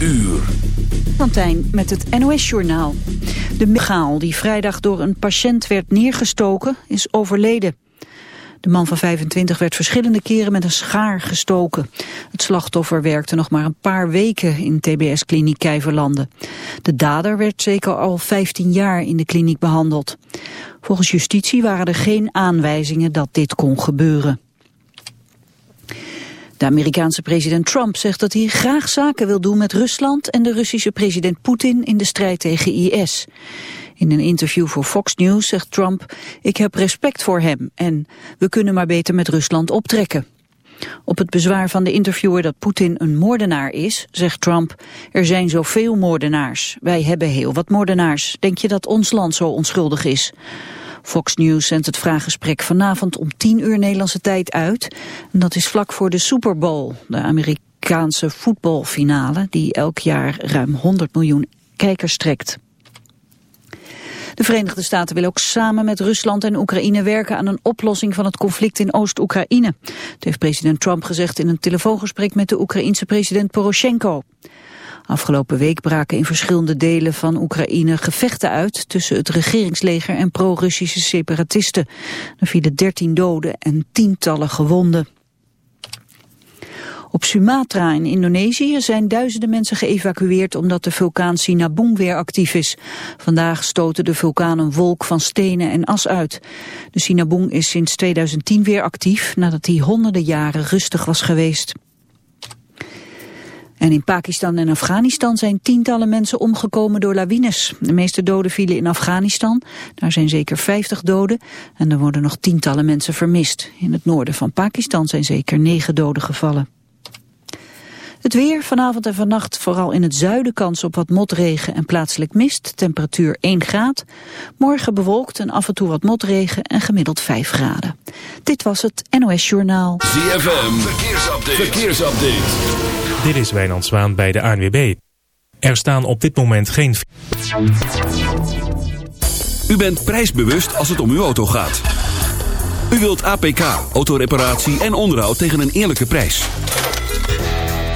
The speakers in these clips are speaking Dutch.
uur. Met het NOS-journaal. De megaal die vrijdag door een patiënt werd neergestoken is overleden. De man van 25 werd verschillende keren met een schaar gestoken. Het slachtoffer werkte nog maar een paar weken in TBS-kliniek Kijverlanden. De dader werd zeker al 15 jaar in de kliniek behandeld. Volgens justitie waren er geen aanwijzingen dat dit kon gebeuren. De Amerikaanse president Trump zegt dat hij graag zaken wil doen met Rusland en de Russische president Poetin in de strijd tegen IS. In een interview voor Fox News zegt Trump, ik heb respect voor hem en we kunnen maar beter met Rusland optrekken. Op het bezwaar van de interviewer dat Poetin een moordenaar is, zegt Trump, er zijn zoveel moordenaars. Wij hebben heel wat moordenaars. Denk je dat ons land zo onschuldig is? Fox News zendt het vraaggesprek vanavond om 10 uur Nederlandse tijd uit. Dat is vlak voor de Super Bowl, de Amerikaanse voetbalfinale... die elk jaar ruim 100 miljoen kijkers trekt. De Verenigde Staten willen ook samen met Rusland en Oekraïne werken aan een oplossing van het conflict in Oost-Oekraïne. Dat heeft president Trump gezegd in een telefoongesprek met de Oekraïense president Poroshenko. Afgelopen week braken in verschillende delen van Oekraïne gevechten uit tussen het regeringsleger en pro-Russische separatisten. Er vielen 13 doden en tientallen gewonden. Op Sumatra in Indonesië zijn duizenden mensen geëvacueerd omdat de vulkaan Sinabung weer actief is. Vandaag stoten de vulkaan een wolk van stenen en as uit. De Sinabung is sinds 2010 weer actief nadat hij honderden jaren rustig was geweest. En in Pakistan en Afghanistan zijn tientallen mensen omgekomen door lawines. De meeste doden vielen in Afghanistan. Daar zijn zeker 50 doden en er worden nog tientallen mensen vermist. In het noorden van Pakistan zijn zeker negen doden gevallen. Het weer vanavond en vannacht vooral in het zuiden kans op wat motregen en plaatselijk mist. Temperatuur 1 graad. Morgen bewolkt en af en toe wat motregen en gemiddeld 5 graden. Dit was het NOS Journaal. ZFM, verkeersupdate. verkeersupdate. Dit is Wijnand Zwaan bij de ANWB. Er staan op dit moment geen... U bent prijsbewust als het om uw auto gaat. U wilt APK, autoreparatie en onderhoud tegen een eerlijke prijs.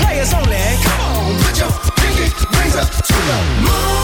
Players only. Come on, put your pinky rings up to the moon.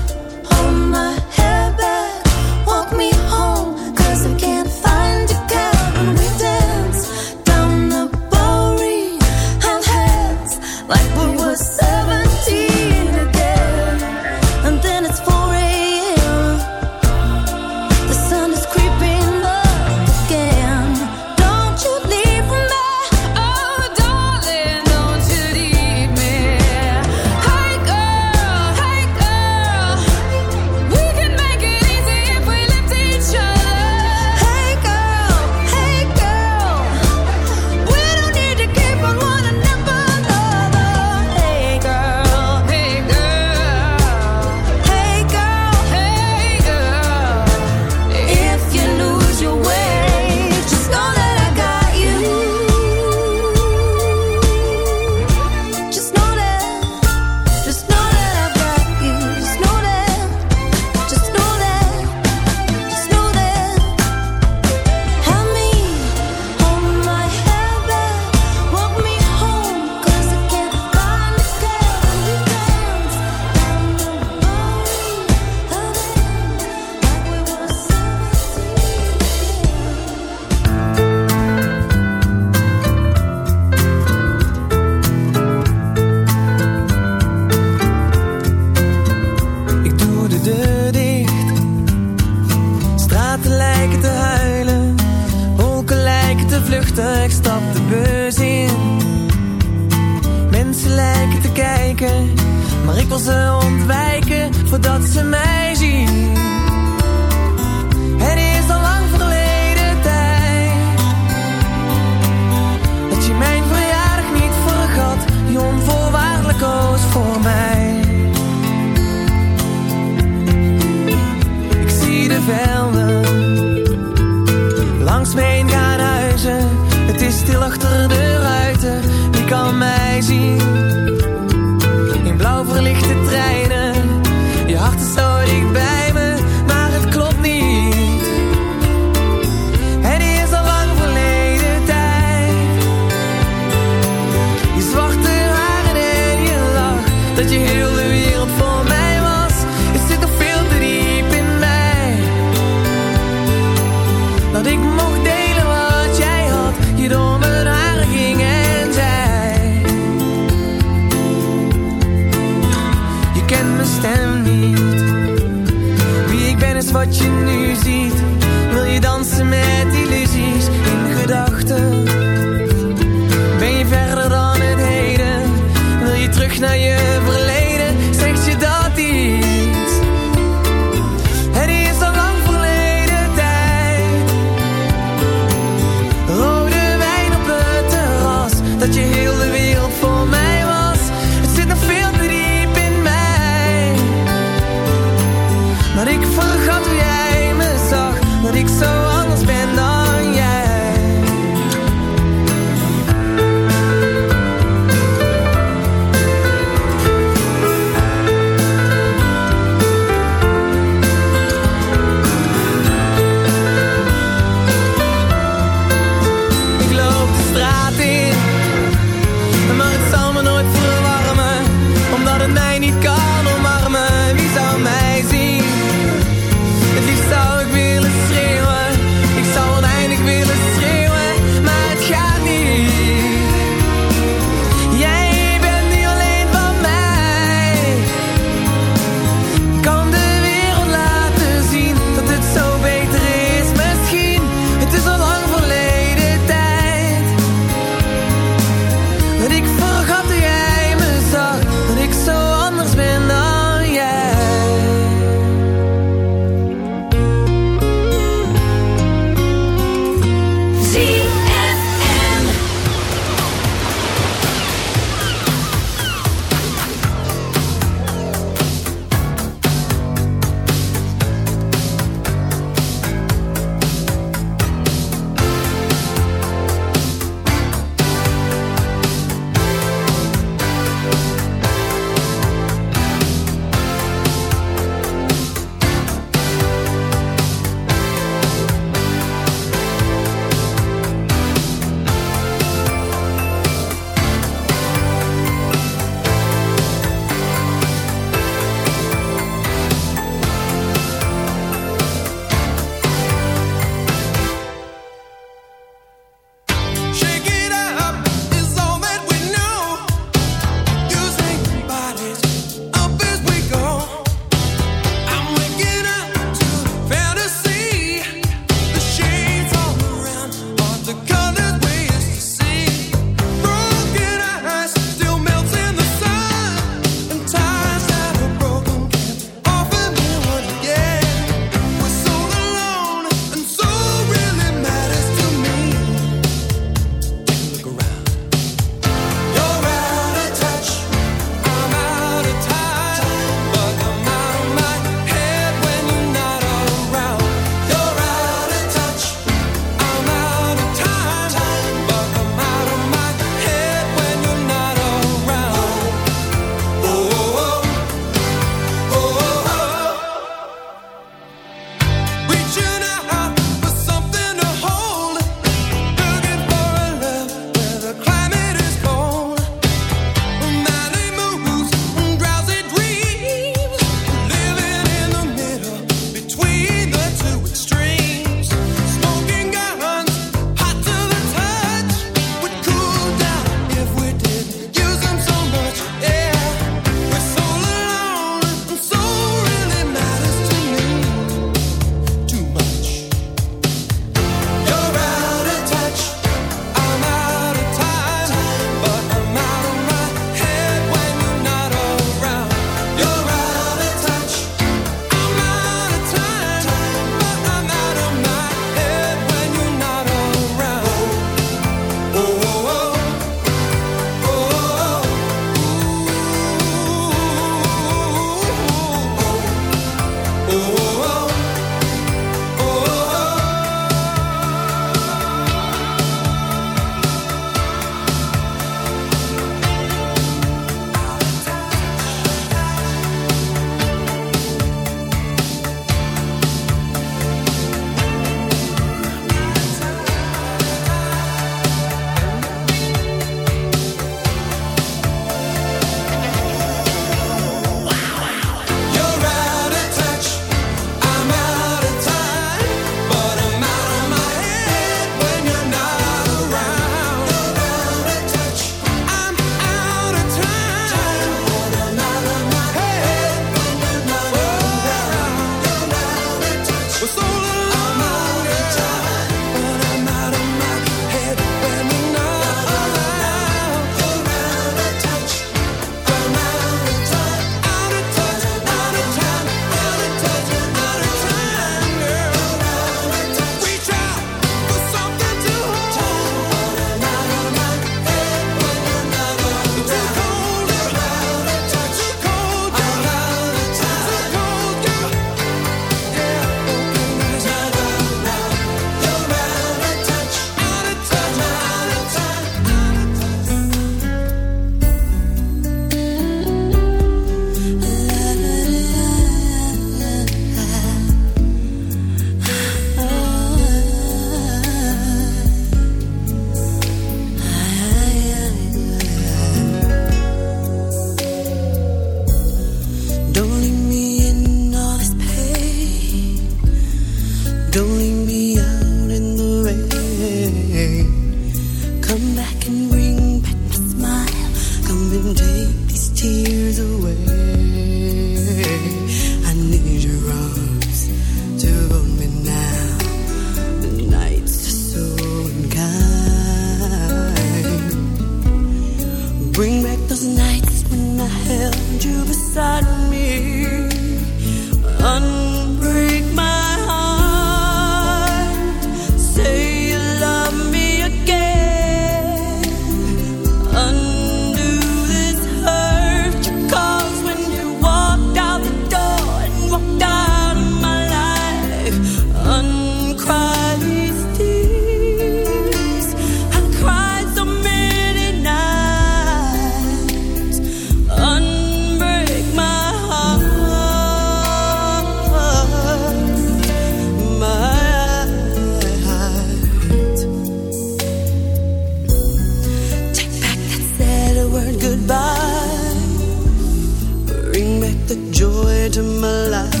the joy to my life.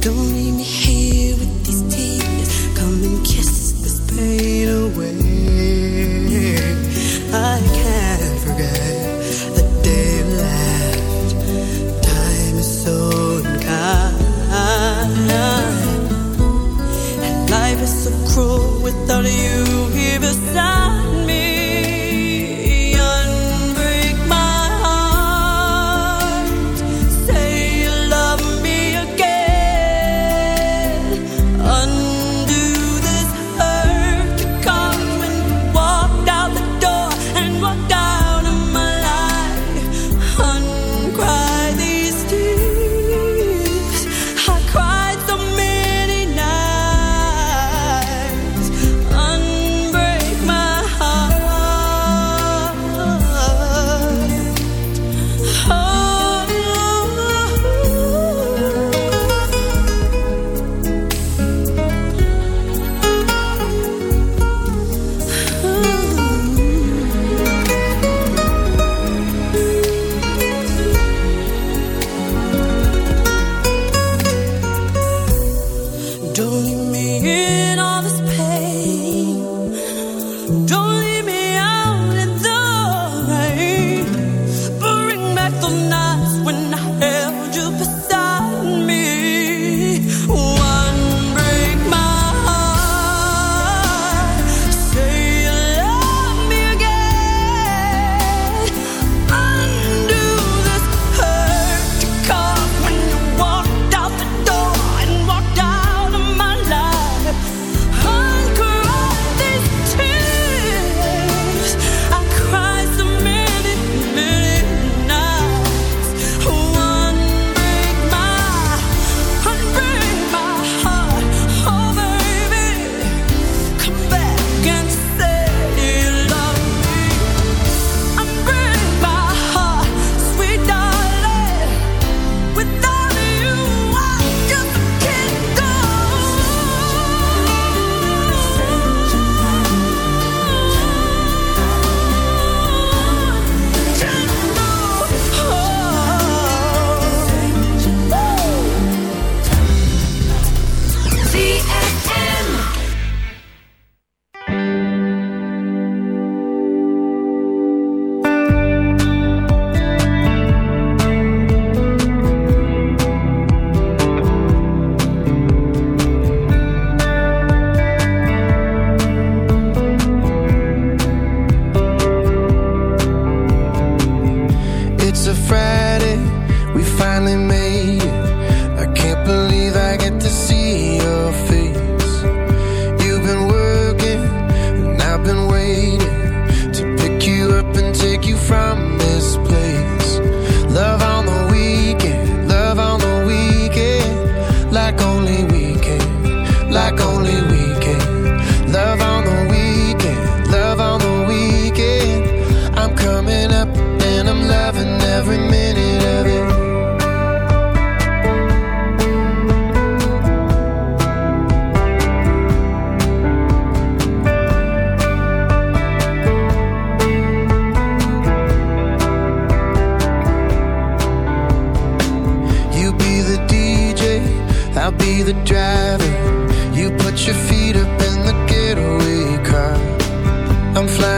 Don't be the driver. You put your feet up in the getaway car. I'm flying.